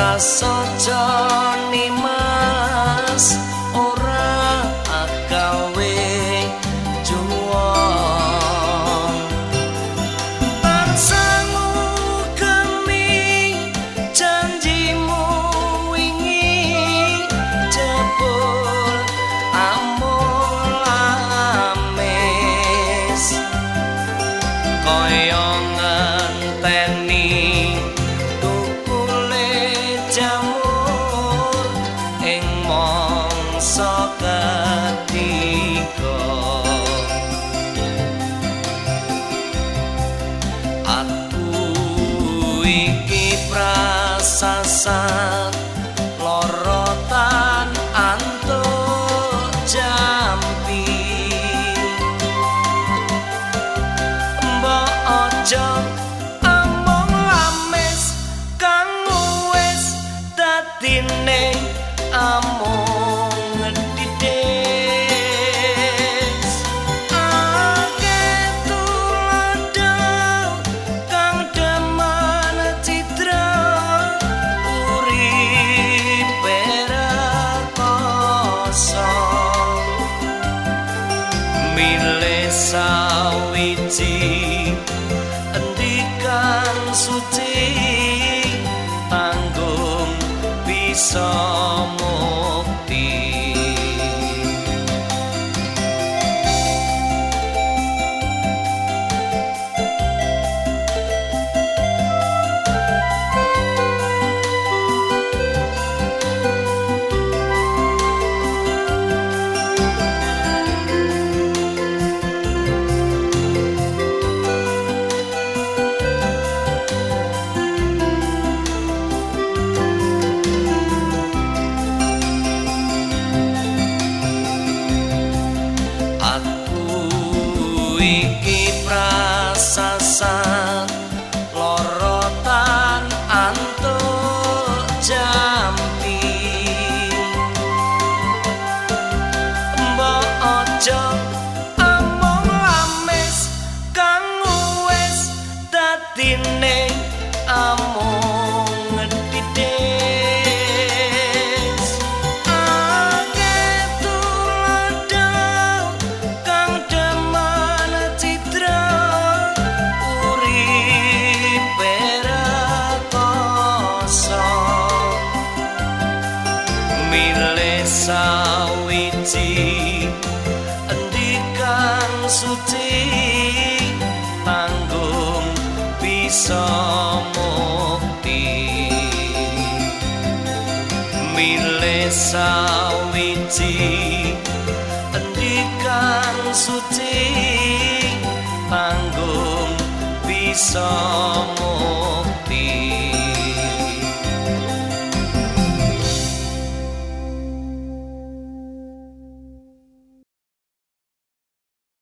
prasaja nimas ora agawe juwon pansangu kemi janjimu wingi jebul amul ames kaya ngenteni ketiga. Aku iki prasasat lorotan antuk jampi. Mbok aja suci tanggung bisa sawiji. Endikan suci tanggung bisa mukti. Milih sawiji endikan suci tanggung bisa mukti